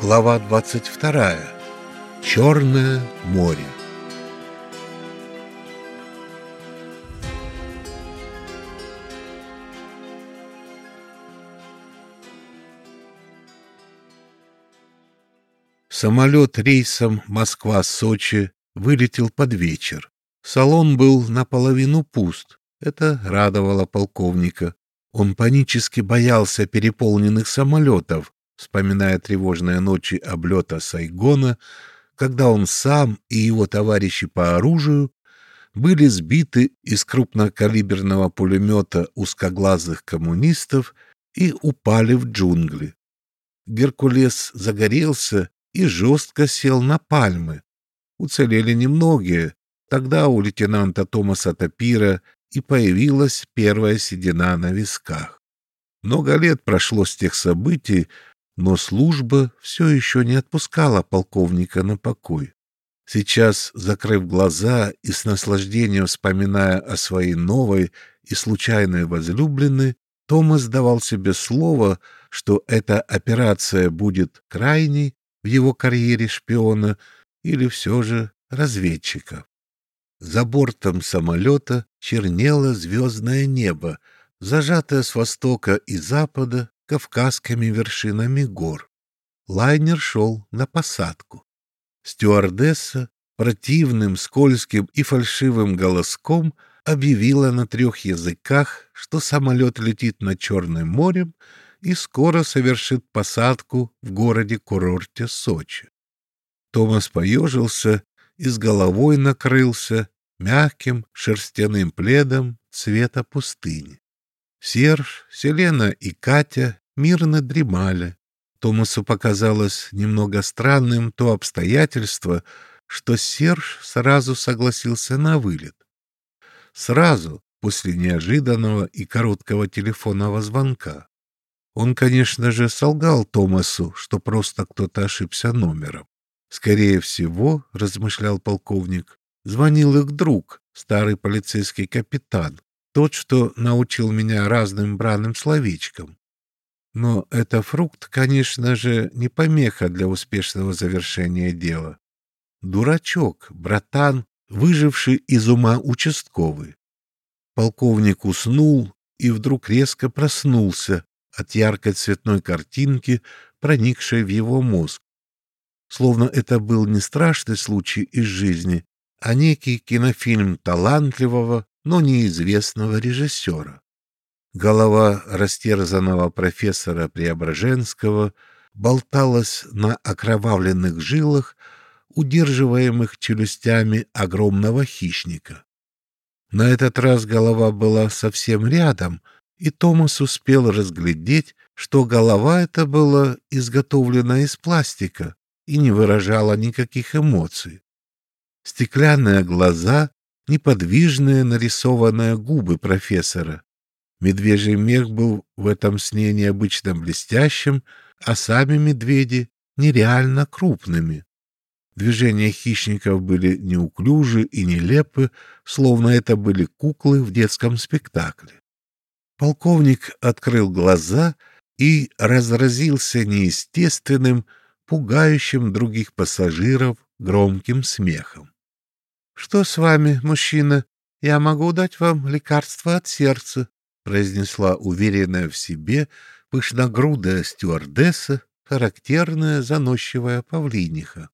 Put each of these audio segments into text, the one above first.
Глава 22. Черное море. Самолет рейсом Москва-Сочи вылетел под вечер. Салон был наполовину пуст. Это радовало полковника. Он панически боялся переполненных самолетов, вспоминая тревожные ночи облета Сайгона, когда он сам и его товарищи по оружию были сбиты из крупнокалиберного пулемета узкоглазых коммунистов и упали в джунгли. Геркулес загорелся и жестко сел на пальмы. Уцелели немногие. Тогда у лейтенанта Томаса Тапира и появилась первая седина на висках. Много лет прошло с тех событий, но служба все еще не отпускала полковника на покой. Сейчас, закрыв глаза и с наслаждением вспоминая о своей новой и случайной возлюбленной, Томас давал себе слово, что эта операция будет крайней в его карьере шпиона или все же разведчика. За бортом самолета чернело звездное небо, зажатое с востока и запада кавказскими вершинами гор. Лайнер шел на посадку. Стюардесса противным, скользким и фальшивым голоском объявила на трех языках, что самолет летит над Черным морем и скоро совершит посадку в городе-курорте Сочи. Томас поежился и с головой накрылся мягким шерстяным пледом цвета пустыни. Серж, Селена и Катя мирно дремали. Томасу показалось немного странным то обстоятельство, что Серж сразу согласился на вылет. Сразу, после неожиданного и короткого телефонного звонка. Он, конечно же, солгал Томасу, что просто кто-то ошибся номером. Скорее всего, размышлял полковник, звонил их друг, старый полицейский капитан, тот, что научил меня разным бранным словечкам. Но это фрукт, конечно же, не помеха для успешного завершения дела. Дурачок, братан, выживший из ума участковый. Полковник уснул и вдруг резко проснулся от яркой цветной картинки, проникшей в его мозг. Словно это был не страшный случай из жизни, а некий кинофильм талантливого, но неизвестного режиссера. Голова растерзанного профессора Преображенского болталась на окровавленных жилах, удерживаемых челюстями огромного хищника. На этот раз голова была совсем рядом, и Томас успел разглядеть, что голова эта была изготовлена из пластика и не выражала никаких эмоций. Стеклянные глаза, неподвижные нарисованные губы профессора, Медвежий мех был в этом сне необычно блестящим, а сами медведи нереально крупными. Движения хищников были неуклюжи и нелепы, словно это были куклы в детском спектакле. Полковник открыл глаза и разразился неестественным, пугающим других пассажиров громким смехом. — Что с вами, мужчина? Я могу дать вам лекарство от сердца произнесла уверенная в себе пышногрудая стюардесса, характерная заносчивая павлиниха.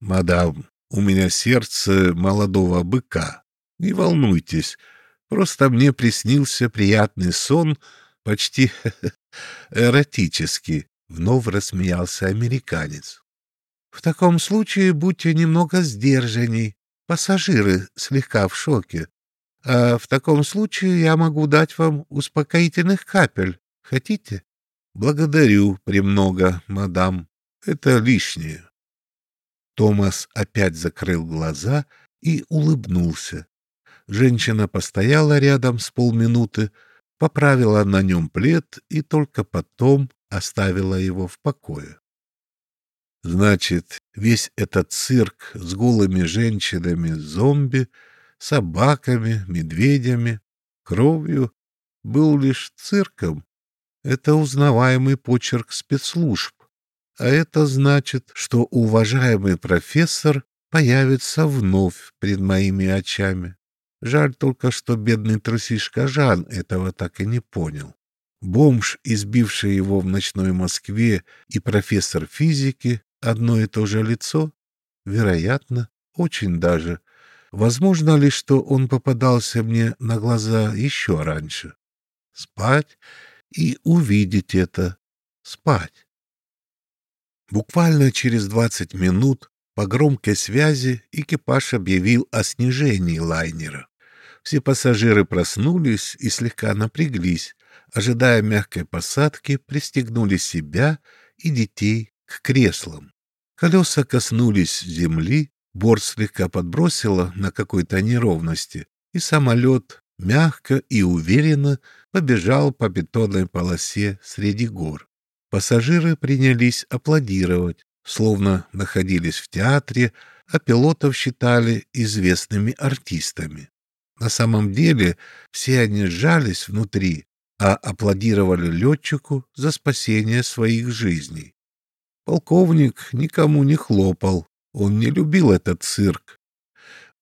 «Мадам, у меня сердце молодого быка. Не волнуйтесь, просто мне приснился приятный сон, почти эротический», — вновь рассмеялся американец. «В таком случае будьте немного сдержанней. Пассажиры слегка в шоке. А в таком случае я могу дать вам успокоительных капель. Хотите? Благодарю премного, мадам. Это лишнее. Томас опять закрыл глаза и улыбнулся. Женщина постояла рядом с полминуты, поправила на нем плед и только потом оставила его в покое. Значит, весь этот цирк с голыми женщинами-зомби — собаками, медведями, кровью, был лишь цирком. Это узнаваемый почерк спецслужб. а это значит, что уважаемый профессор появится вновь пред моими очами. Жаль только, что бедный трусишка Жан этого так и не понял. Бомж, избивший его в ночной Москве, и профессор физики — одно и то же лицо? Вероятно, очень даже. Возможно ли, что он попадался мне на глаза еще раньше? Спать и увидеть это. Спать. Буквально через двадцать минут по громкой связи экипаж объявил о снижении лайнера. Все пассажиры проснулись и слегка напряглись, ожидая мягкой посадки, пристегнули себя и детей к креслам. Колеса коснулись земли, борт слегка подбросило на какой-то неровности, и самолет мягко и уверенно побежал по бетонной полосе среди гор. Пассажиры принялись аплодировать, словно находились в театре, а пилотов считали известными артистами. На самом деле все они сжались внутри, а аплодировали летчику за спасение своих жизней. Полковник никому не хлопал, он не любил этот цирк.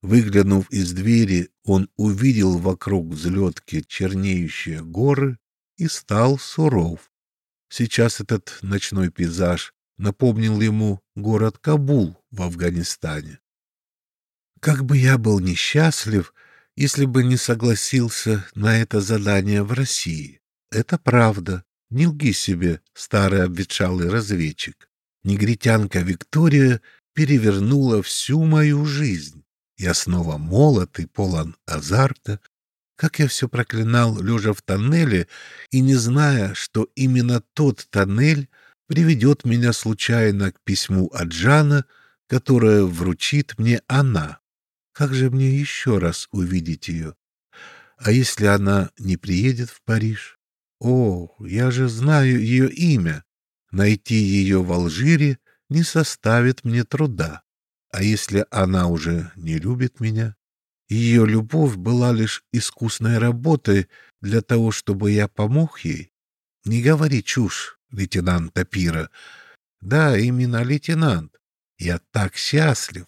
Выглянув из двери, он увидел вокруг взлетки чернеющие горы и стал суров. Сейчас этот ночной пейзаж напомнил ему город Кабул в Афганистане. Как бы я был несчастлив, если бы не согласился на это задание в России. Это правда. Не лги себе, старый обветшалый разведчик. Негритянка Виктория перевернула всю мою жизнь. Я снова молод и полон азарта. Как я все проклинал, лежа в тоннеле, и не зная, что именно тот тоннель приведет меня случайно к письму от Жана, которое вручит мне она. Как же мне еще раз увидеть ее? А если она не приедет в Париж? О, я же знаю ее имя. Найти ее в Алжире не составит мне труда. А если она уже не любит меня? Ее любовь была лишь искусной работой для того, чтобы я помог ей. Не говори чушь, лейтенант Тапира. Да, именно лейтенант. Я так счастлив.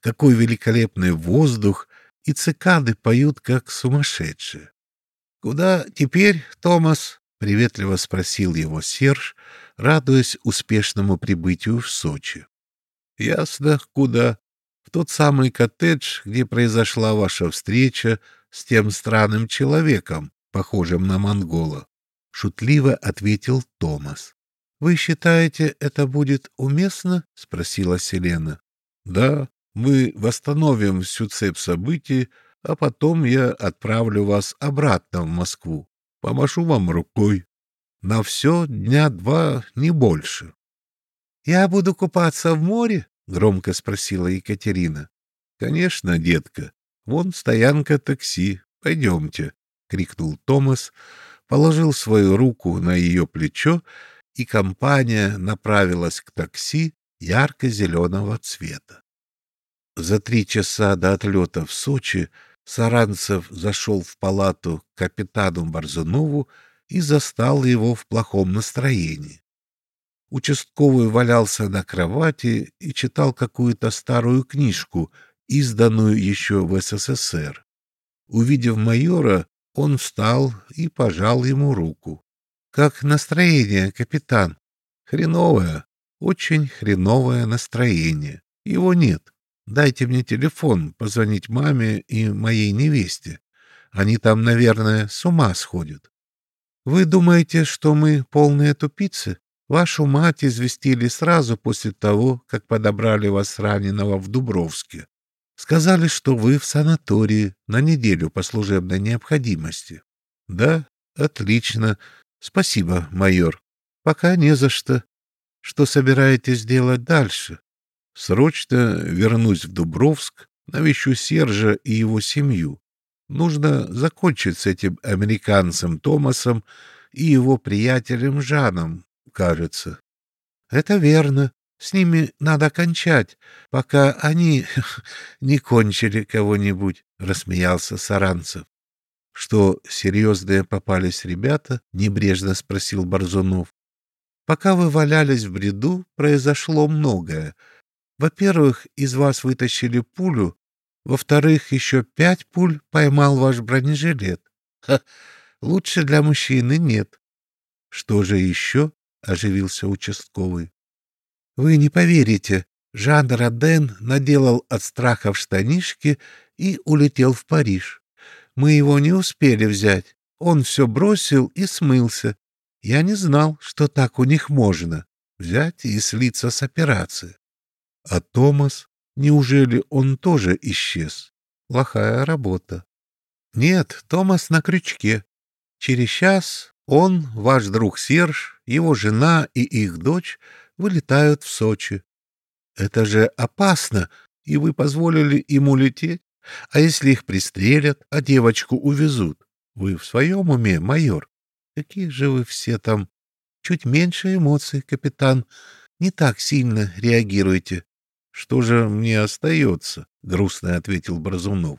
Какой великолепный воздух, и цикады поют, как сумасшедшие. — Куда теперь, Томас? — приветливо спросил его Серж, радуясь успешному прибытию в Сочи. — Ясно, куда. В тот самый коттедж, где произошла ваша встреча с тем странным человеком, похожим на монгола. Шутливо ответил Томас. — Вы считаете, это будет уместно? — спросила Селена. — Да, мы восстановим всю цепь событий, а потом я отправлю вас обратно в Москву. Помашу вам рукой. На все дня два, не больше. — Я буду купаться в море? — громко спросила Екатерина. — Конечно, детка. Вон стоянка такси. Пойдемте, — крикнул Томас, положил свою руку на ее плечо, и компания направилась к такси ярко-зеленого цвета. За три часа до отлета в Сочи Саранцев зашел в палату капитану Борзунову и застал его в плохом настроении. Участковый валялся на кровати и читал какую-то старую книжку, изданную еще в СССР. Увидев майора, он встал и пожал ему руку. — Как настроение, капитан? — Хреновое, очень хреновое настроение. Его нет. Дайте мне телефон, позвонить маме и моей невесте. Они там, наверное, с ума сходят. Вы думаете, что мы полные тупицы? Вашу мать известили сразу после того, как подобрали вас раненого в Дубровске. Сказали, что вы в санатории на неделю по служебной необходимости. Да, отлично. Спасибо, майор. Пока не за что. Что собираетесь делать дальше? Срочно вернусь в Дубровск, навещу Сержа и его семью. Нужно закончить с этим американцем Томасом и его приятелем Жаном, кажется. — Это верно. С ними надо кончать, пока они не кончили кого-нибудь, — рассмеялся Саранцев. — Что, серьезные попались ребята? — небрежно спросил Борзунов. Пока вы валялись в бреду, произошло многое. Во-первых, из вас вытащили пулю, во-вторых, еще пять пуль поймал ваш бронежилет. Ха, лучше для мужчины нет. Что же еще? — оживился участковый. Вы не поверите, Жан Роден наделал от страха в штанишки и улетел в Париж. Мы его не успели взять. Он все бросил и смылся. Я не знал, что так у них можно — взять и слиться с операции. А Томас, неужели он тоже исчез? Плохая работа. Нет, Томас на крючке. Через час он, ваш друг Серж, его жена и их дочь вылетают в Сочи. Это же опасно, и вы позволили им улететь? А если их пристрелят, а девочку увезут? Вы в своем уме, майор? Какие же вы все там? Чуть меньше эмоций, капитан. Не так сильно реагируйте. Что же мне остается? Грустно ответил Бразунов.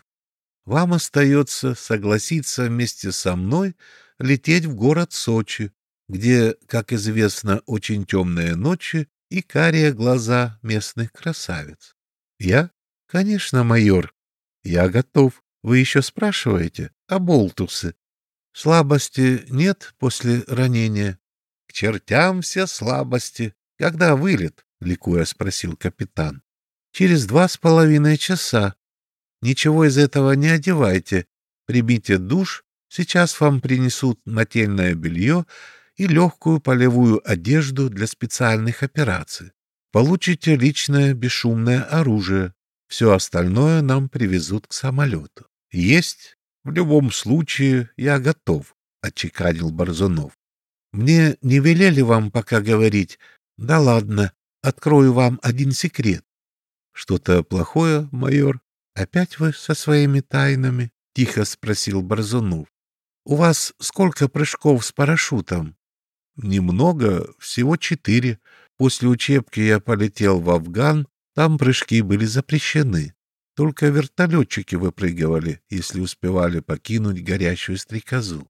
Вам остается согласиться вместе со мной лететь в город Сочи, где, как известно, очень темные ночи и карие глаза местных красавиц. Я? Конечно, майор. Я готов. Вы еще спрашиваете? А болтусы? Слабости нет после ранения? К чертям все слабости. Когда вылет? Ликуя спросил капитан. Через два с половиной часа. Ничего из этого не одевайте. Примите душ. Сейчас вам принесут нательное белье и легкую полевую одежду для специальных операций. Получите личное бесшумное оружие. Все остальное нам привезут к самолету. Есть в любом случае, я готов, — отчеканил Борзунов. Мне не велели вам пока говорить. Да ладно, открою вам один секрет. Что-то плохое, майор? Опять вы со своими тайнами? — тихо спросил Борзунов. У вас сколько прыжков с парашютом? Немного, всего четыре. После учебки я полетел в Афган, там прыжки были запрещены. Только вертолетчики выпрыгивали, если успевали покинуть горящую стрекозу.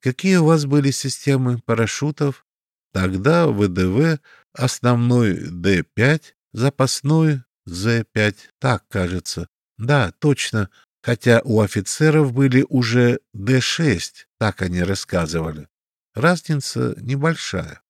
Какие у вас были системы парашютов? Тогда ВДВ, основной Д-5, запасной З-5, так кажется. Да, точно, хотя у офицеров были уже Д-6, так они рассказывали. Разница небольшая.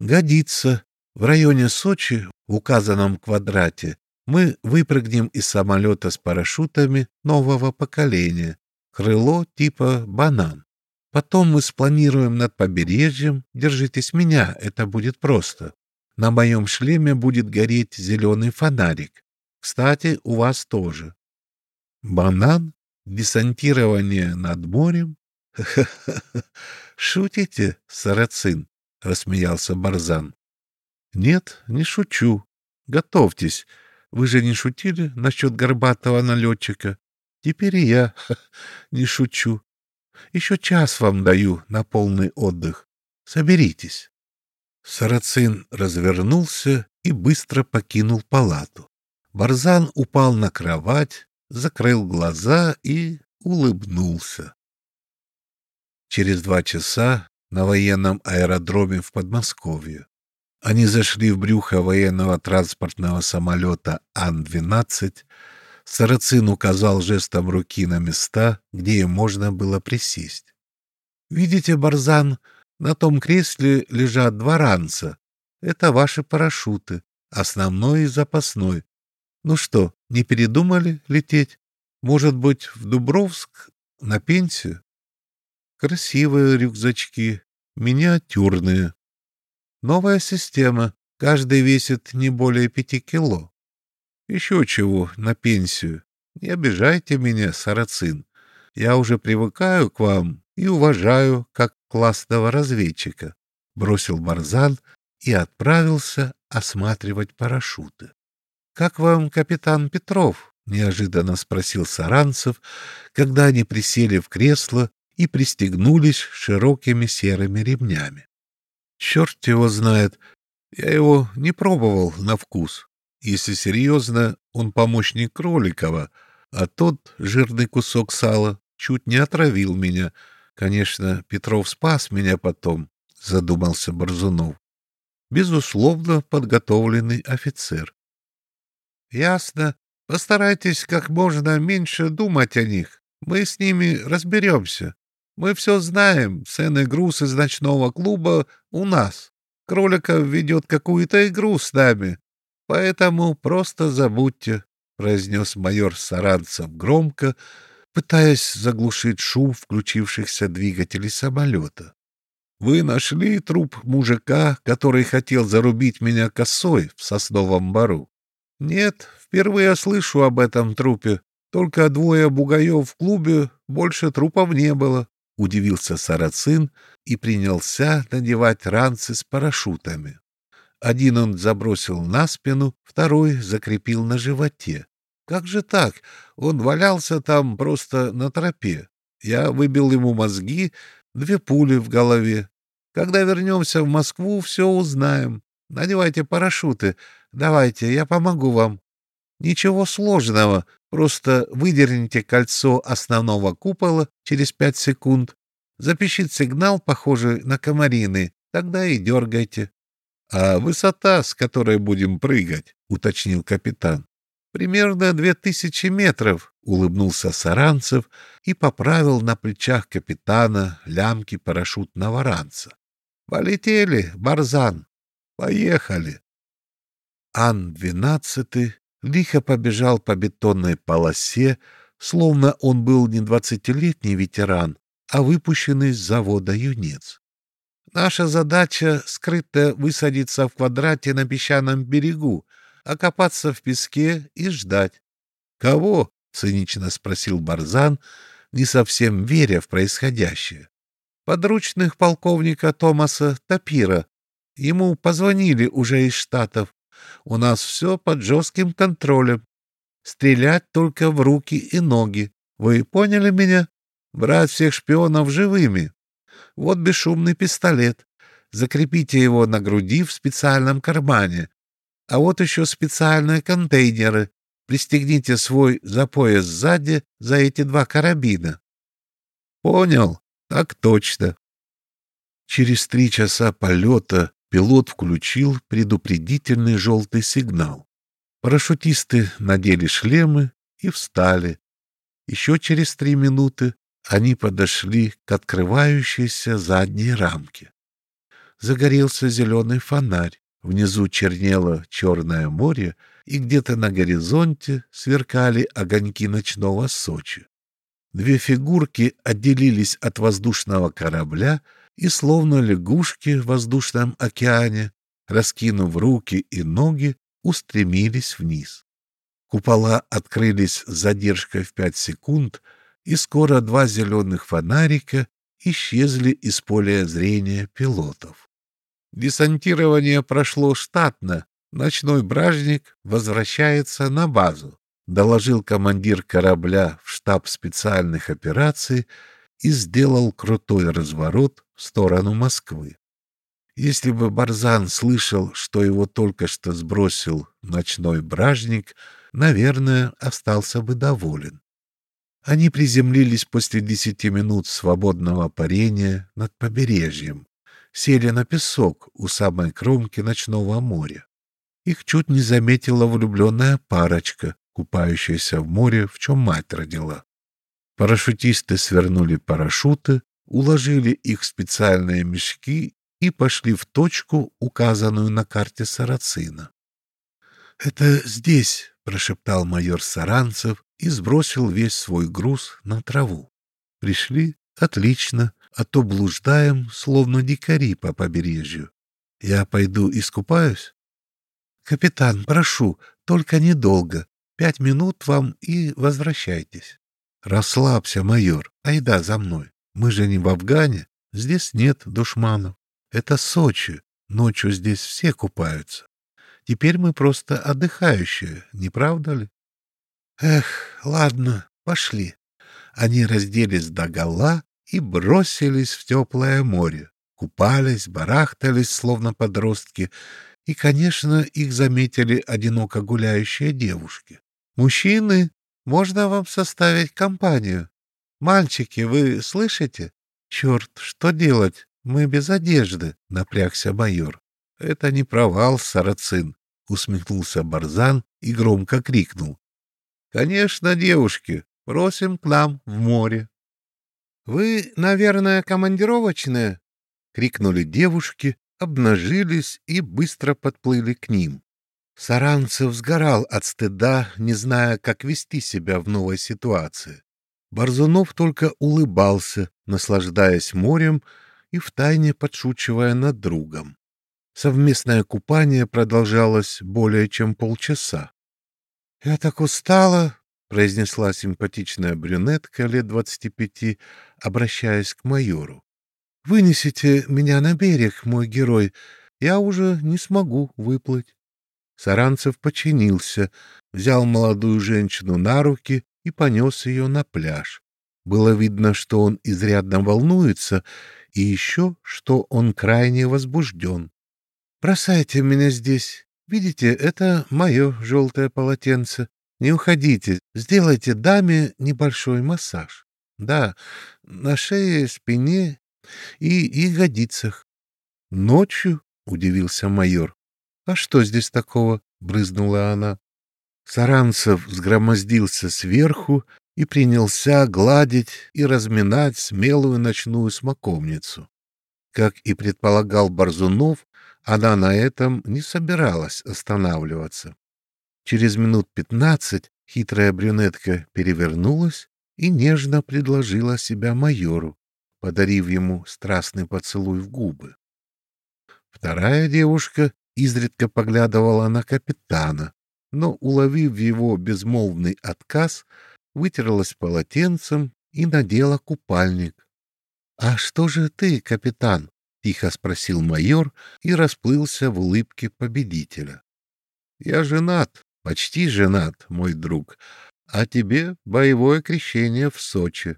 Годится. В районе Сочи, в указанном квадрате, мы выпрыгнем из самолета с парашютами нового поколения, крыло типа «банан». Потом мы спланируем над побережьем, держитесь меня, это будет просто. На моем шлеме будет гореть зеленый фонарик. Кстати, у вас тоже. Банан? Десантирование над морем? Шутите, сарацин? Рассмеялся Барзан. Нет, не шучу. Готовьтесь. Вы же не шутили насчет горбатого налетчика? Теперь и я не шучу. Еще час вам даю на полный отдых. Соберитесь. Сарацин развернулся и быстро покинул палату. Барзан упал на кровать, закрыл глаза и улыбнулся. Через два часа на военном аэродроме в Подмосковье они зашли в брюхо военного транспортного самолета Ан-12. Сарацин указал жестом руки на места, где им можно было присесть. «Видите, Барзан, на том кресле лежат два ранца. Это ваши парашюты, основной и запасной. Ну что, не передумали лететь? Может быть, в Дубровск на пенсию? Красивые рюкзачки, миниатюрные, Новая система. Каждый весит не более пяти кило. Еще чего, на пенсию. Не обижайте меня, сарацин. Я уже привыкаю к вам и уважаю как классного разведчика. Бросил Барзан и отправился осматривать парашюты. — Как вам капитан Петров? — неожиданно спросил Саранцев, когда они присели в кресло и пристегнулись широкими серыми ремнями. Черт его знает. Я его не пробовал на вкус. Если серьезно, он помощник Кроликова, а тот жирный кусок сала чуть не отравил меня. Конечно, Петров спас меня потом, — задумался Борзунов. безусловно, подготовленный офицер. Ясно. Постарайтесь как можно меньше думать о них. Мы с ними разберемся. Мы все знаем. Цены груз из ночного клуба у нас. Кроликов ведет какую-то игру с нами. Поэтому просто забудьте, — произнес майор Саранцев громко, пытаясь заглушить шум включившихся двигателей самолета. Вы нашли труп мужика, который хотел зарубить меня косой в сосновом бару? Нет, впервые слышу об этом трупе. Только двое бугаев в клубе, больше трупов не было. Удивился Сарацин и принялся надевать ранцы с парашютами. Один он забросил на спину, второй закрепил на животе. Как же так? Он валялся там просто на тропе. Я выбил ему мозги, две пули в голове. Когда вернемся в Москву, все узнаем. Надевайте парашюты. Давайте, я помогу вам. Ничего сложного, просто выдерните кольцо основного купола через пять секунд, запишите сигнал, похожий на комарины, тогда и дергайте. — А высота, с которой будем прыгать? — уточнил капитан. — Примерно две тысячи метров, — улыбнулся Саранцев и поправил на плечах капитана лямки парашютного ранца. — Полетели, Барзан. Поехали. Ан-12 лихо побежал по бетонной полосе, словно он был не двадцатилетний ветеран, а выпущенный с завода юнец. Наша задача — скрыто высадиться в квадрате на песчаном берегу, окопаться в песке и ждать. — Кого? — цинично спросил Барзан, не совсем веря в происходящее. — Подручных полковника Томаса Тапира. Ему позвонили уже из Штатов. У нас все под жестким контролем. Стрелять только в руки и ноги. Вы поняли меня? Брать всех шпионов живыми. Вот бесшумный пистолет. Закрепите его на груди в специальном кармане. А вот еще специальные контейнеры. Пристегните свой за пояс сзади за эти два карабина. Понял? Так точно. Через три часа полета пилот включил предупредительный желтый сигнал. Парашютисты надели шлемы и встали. Еще через три минуты они подошли к открывающейся задней рамке. Загорелся зеленый фонарь, внизу чернело черное море, и где-то на горизонте сверкали огоньки ночного Сочи. Две фигурки отделились от воздушного корабля и, словно лягушки в воздушном океане, раскинув руки и ноги, устремились вниз. Купола открылись с задержкой в пять секунд, и скоро два зеленых фонарика исчезли из поля зрения пилотов. Десантирование прошло штатно, ночной бражник возвращается на базу, доложил командир корабля в штаб специальных операций и сделал крутой разворот в сторону Москвы. Если бы Барзан слышал, что его только что сбросил ночной бражник, наверное, остался бы доволен. Они приземлились после десяти минут свободного парения над побережьем, сели на песок у самой кромки ночного моря. Их чуть не заметила влюбленная парочка, купающаяся в море, в чем мать родила. Парашютисты свернули парашюты, уложили их в специальные мешки и пошли в точку, указанную на карте Сарацина. — Это здесь, — прошептал майор Саранцев и сбросил весь свой груз на траву. — Пришли? Отлично, а то блуждаем, словно дикари по побережью. Я пойду искупаюсь? — Капитан, прошу, только недолго. Пять минут вам и возвращайтесь. Расслабься, майор. Айда за мной. Мы же не в Афгане. Здесь нет душманов. Это Сочи. Ночью здесь все купаются. Теперь мы просто отдыхающие, не правда ли? Эх, ладно, пошли. Они разделись до гола и бросились в теплое море. Купались, барахтались, словно подростки, и, конечно, их заметили одиноко гуляющие девушки. «Мужчины, можно вам составить компанию? Мальчики, вы слышите? Черт, что делать? Мы без одежды, напрягся майор. Это не провал, сарацин, усмехнулся Барзан и громко крикнул. Конечно, девушки, просим к нам в море. Вы, наверное, командировочные? крикнули девушки, обнажились и быстро подплыли к ним. Саранцев сгорал от стыда, не зная, как вести себя в новой ситуации. Борзунов только улыбался, наслаждаясь морем и втайне подшучивая над другом. Совместное купание продолжалось более чем полчаса. — Я так устала, — произнесла симпатичная брюнетка лет двадцати пяти, обращаясь к майору. — Вынесите меня на берег, мой герой, я уже не смогу выплыть. Саранцев подчинился, взял молодую женщину на руки и понес ее на пляж. Было видно, что он изрядно волнуется, и еще, что он крайне возбужден. «Бросайте меня здесь. Видите, это мое желтое полотенце. Не уходите, сделайте даме небольшой массаж. Да, на шее, спине и ягодицах». «Ночью?» — удивился майор. «А что здесь такого?» — брызнула она. Саранцев сгромоздился сверху и принялся гладить и разминать смелую ночную смоковницу. Как и предполагал Борзунов, она на этом не собиралась останавливаться. Через минут пятнадцать хитрая брюнетка перевернулась и нежно предложила себя майору, подарив ему страстный поцелуй в губы. Вторая девушка изредка поглядывала на капитана, но, уловив его безмолвный отказ, вытерлась полотенцем и надела купальник. — А что же ты, капитан? — тихо спросил майор и расплылся в улыбке победителя. — Я женат, почти женат, мой друг, а тебе боевое крещение в Сочи,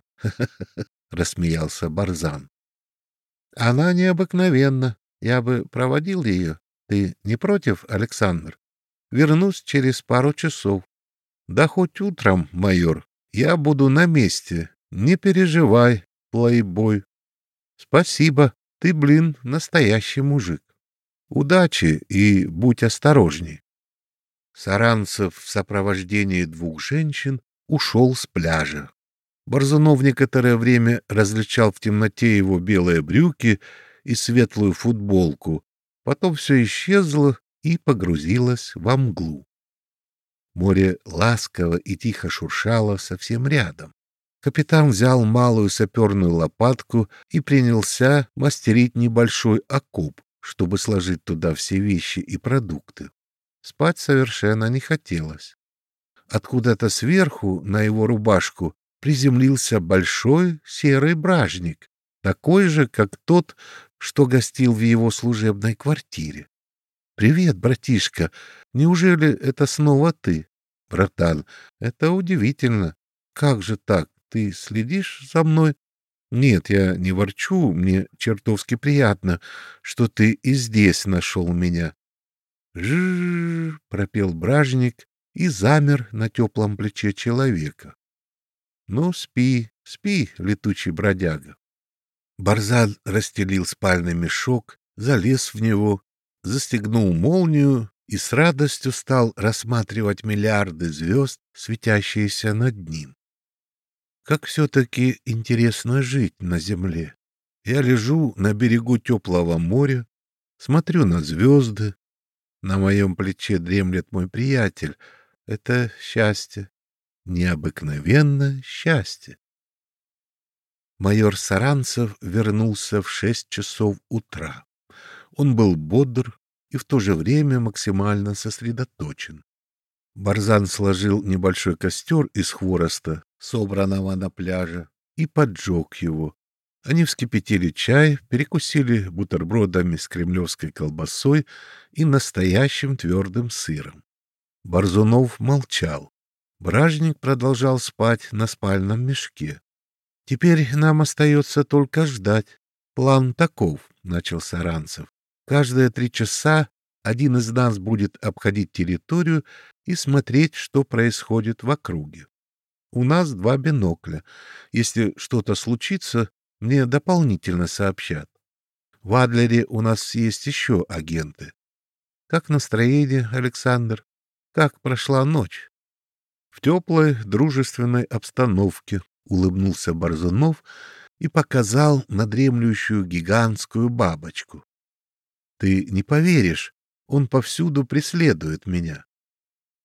— рассмеялся Барзан. — Она необыкновенна, я бы проводил ее, ты не против, Александр? Вернусь через пару часов. Да хоть утром, майор, я буду на месте. Не переживай, плейбой. Спасибо, ты, блин, настоящий мужик. Удачи и будь осторожней. Саранцев в сопровождении двух женщин ушел с пляжа. Борзунов некоторое время различал в темноте его белые брюки и светлую футболку, Потом все исчезло и погрузилось во мглу. Море ласково и тихо шуршало совсем рядом. Капитан взял малую саперную лопатку и принялся мастерить небольшой окоп, чтобы сложить туда все вещи и продукты. Спать совершенно не хотелось. Откуда-то сверху на его рубашку приземлился большой серый бражник, такой же, как тот, что гостил в его служебной квартире. «Привет, братишка! Неужели это снова ты?» «Братан, это удивительно. Как же так? Ты следишь за мной?» «Нет, я не ворчу. Мне чертовски приятно, что ты и здесь нашел меня». Пропел бражник и замер на теплом плече человека. «Ну, спи, спи, летучий бродяга». Барзан расстелил спальный мешок, залез в него, застегнул молнию и с радостью стал рассматривать миллиарды звезд, светящиеся над ним. Как все-таки интересно жить на земле. Я лежу на берегу теплого моря, смотрю на звезды. На моем плече дремлет мой приятель. Это счастье, необыкновенное счастье майор Саранцев вернулся в шесть часов утра. Он был бодр и в то же время максимально сосредоточен. Барзан сложил небольшой костер из хвороста, собранного на пляже, и поджег его. Они вскипятили чай, перекусили бутербродами с кремлевской колбасой и настоящим твердым сыром. Барзунов молчал. Бражник продолжал спать на спальном мешке. Теперь нам остается только ждать. План таков, — начал Саранцев. Каждые три часа один из нас будет обходить территорию и смотреть, что происходит в округе. У нас два бинокля. Если что-то случится, мне дополнительно сообщат. В Адлере у нас есть еще агенты. Как настроение, Александр? Как прошла ночь? В теплой, дружественной обстановке улыбнулся Борзунов и показал на дремлющую гигантскую бабочку. Ты не поверишь, он повсюду преследует меня.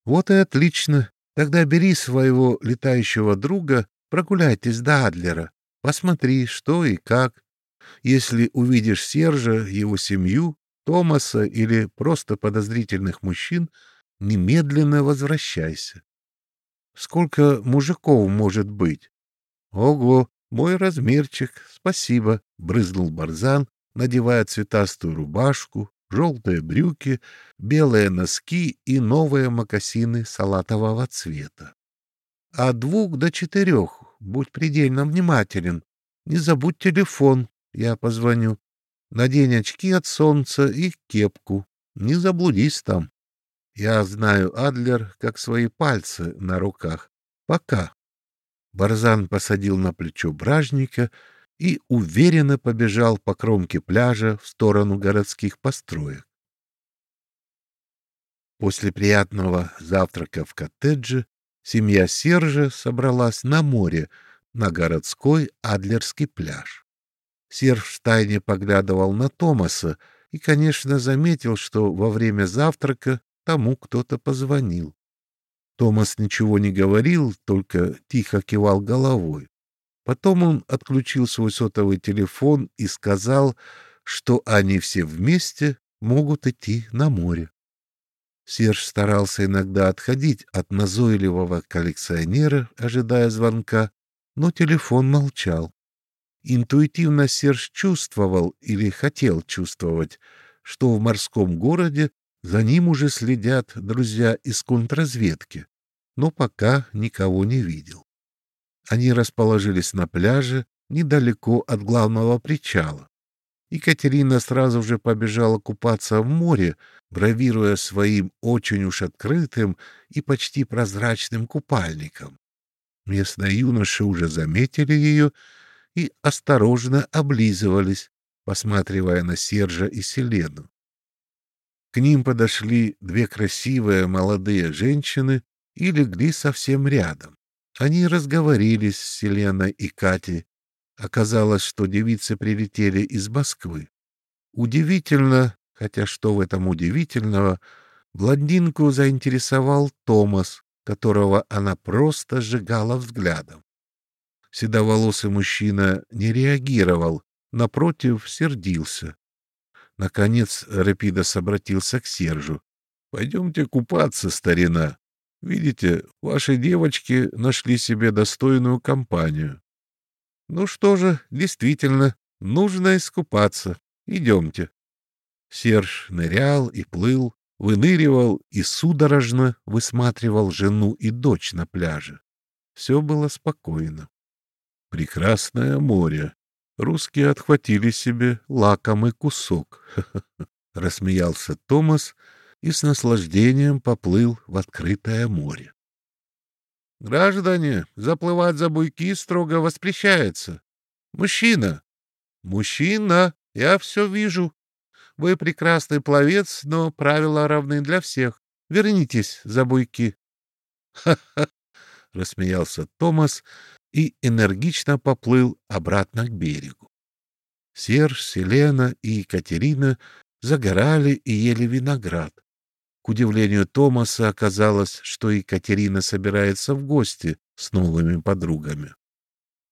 Вот и отлично. Тогда бери своего летающего друга, прогуляйтесь до Адлера, посмотри, что и как. Если увидишь Сержа, его семью, Томаса или просто подозрительных мужчин, немедленно возвращайся. Сколько мужиков может быть? Ого, мой размерчик, спасибо, брызнул Барзан, надевая цветастую рубашку, желтые брюки, белые носки и новые мокасины салатового цвета. От двух до четырех будь предельно внимателен. Не забудь телефон, я позвоню. Надень очки от солнца и кепку. Не заблудись там. Я знаю Адлер как свои пальцы на руках. Пока. Барзан посадил на плечо бражника и уверенно побежал по кромке пляжа в сторону городских построек. После приятного завтрака в коттедже семья Сержа собралась на море, на городской Адлерский пляж. Серж в тайне поглядывал на Томаса и, конечно, заметил, что во время завтрака тому кто-то позвонил. Томас ничего не говорил, только тихо кивал головой. Потом он отключил свой сотовый телефон и сказал, что они все вместе могут идти на море. Серж старался иногда отходить от назойливого коллекционера, ожидая звонка, но телефон молчал. Интуитивно Серж чувствовал или хотел чувствовать, что в морском городе за ним уже следят друзья из контрразведки, но пока никого не видел. Они расположились на пляже недалеко от главного причала. Екатерина сразу же побежала купаться в море, бравируя своим очень уж открытым и почти прозрачным купальником. Местные юноши уже заметили ее и осторожно облизывались, посматривая на Сержа и Селену. К ним подошли две красивые молодые женщины и легли совсем рядом. Они разговорились с Селеной и Катей. Оказалось, что девицы прилетели из Москвы. Удивительно, хотя что в этом удивительного, блондинку заинтересовал Томас, которого она просто сжигала взглядом. Седоволосый мужчина не реагировал, напротив, сердился. Наконец Рапидос обратился к Сержу. — Пойдемте купаться, старина. Видите, ваши девочки нашли себе достойную компанию. — Ну что же, действительно, нужно искупаться. Идемте. Серж нырял и плыл, выныривал и судорожно высматривал жену и дочь на пляже. Все было спокойно. Прекрасное море. Русские отхватили себе лакомый кусок. Рассмеялся Томас и с наслаждением поплыл в открытое море. Граждане, заплывать за буйки строго воспрещается. Мужчина! Мужчина! Я все вижу. Вы прекрасный пловец, но правила равны для всех. Вернитесь за буйки. Ха-ха! рассмеялся Томас и энергично поплыл обратно к берегу. Серж, Селена и Екатерина загорали и ели виноград. К удивлению Томаса оказалось, что Екатерина собирается в гости с новыми подругами.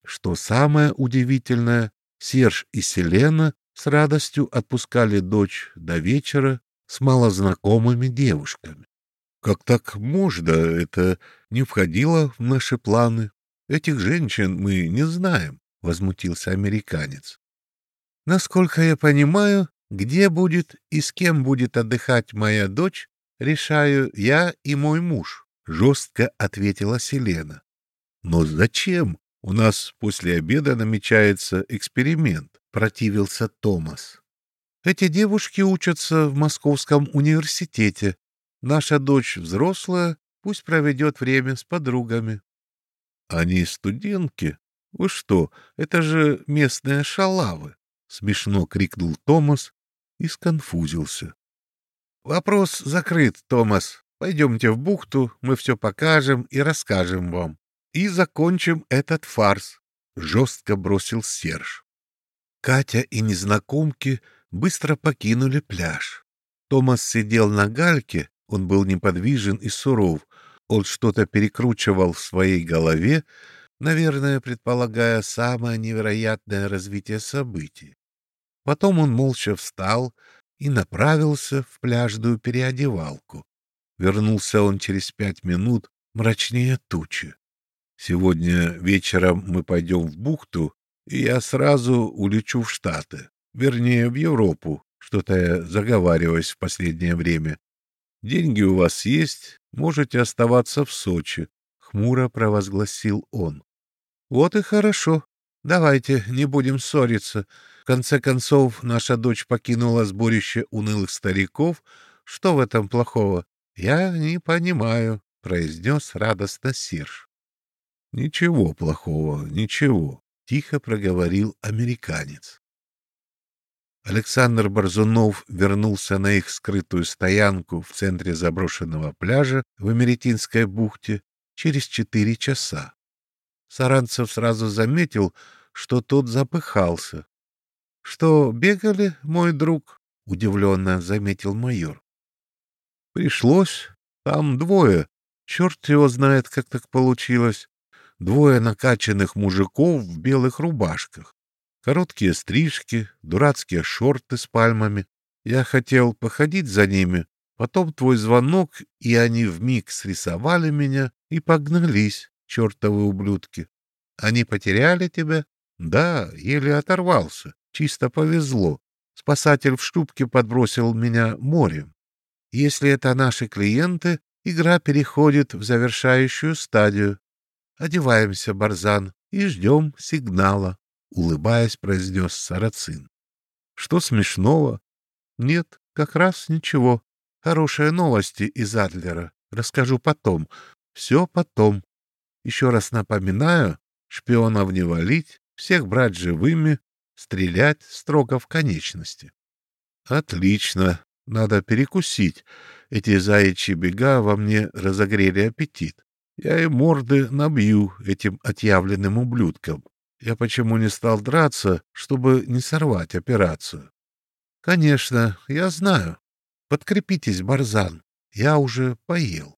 Что самое удивительное, Серж и Селена с радостью отпускали дочь до вечера с малознакомыми девушками. Как так можно? Это не входило в наши планы. Этих женщин мы не знаем, — возмутился американец. Насколько я понимаю, где будет и с кем будет отдыхать моя дочь, решаю я и мой муж, — жестко ответила Селена. Но зачем? У нас после обеда намечается эксперимент противился Томас. Эти девушки учатся в Московском университете. Наша дочь взрослая, пусть проведет время с подругами. Они студентки? Вы что, это же местные шалавы. смешно крикнул Томас и сконфузился. Вопрос закрыт, Томас. Пойдемте в бухту, мы все покажем и расскажем вам. И закончим этот фарс, жестко бросил Серж. Катя и незнакомки быстро покинули пляж. Томас сидел на гальке, он был неподвижен и суров. Он что-то перекручивал в своей голове, наверное, предполагая самое невероятное развитие событий. Потом он молча встал и направился в пляжную переодевалку. Вернулся он через пять минут, мрачнее тучи. Сегодня вечером мы пойдем в бухту, и я сразу улечу в Штаты, вернее, в Европу, что-то я заговариваюсь в последнее время. Деньги у вас есть, можете оставаться в Сочи, — хмуро провозгласил он. — Вот и хорошо. Давайте не будем ссориться. В конце концов, наша дочь покинула сборище унылых стариков. Что в этом плохого? Я не понимаю, — произнес радостно Сирж. — Ничего плохого, ничего, — тихо проговорил американец. Александр Борзунов вернулся на их скрытую стоянку в центре заброшенного пляжа в Америтинской бухте через четыре часа. Саранцев сразу заметил, что тот запыхался. — Что, бегали, мой друг? — удивленно заметил майор. — Пришлось. Там двое. Черт его знает, как так получилось. Двое накачанных мужиков в белых рубашках. Короткие стрижки, дурацкие шорты с пальмами. Я хотел походить за ними, потом твой звонок, и они вмиг срисовали меня и погнались, чертовы ублюдки. Они потеряли тебя? Да, еле оторвался. Чисто повезло. Спасатель в штубке подбросил меня морем. Если это наши клиенты, игра переходит в завершающую стадию. Одеваемся, Барзан, и ждем сигнала улыбаясь, произнес Сарацин. Что смешного? Нет, как раз ничего. Хорошие новости из Адлера. Расскажу потом. Все потом. Еще раз напоминаю, шпионов не валить, всех брать живыми, стрелять строго в конечности. Отлично. Надо перекусить. Эти заячьи бега во мне разогрели аппетит. Я и морды набью этим отъявленным ублюдкам. Я почему не стал драться, чтобы не сорвать операцию? Конечно, я знаю. Подкрепитесь, Барзан. Я уже поел.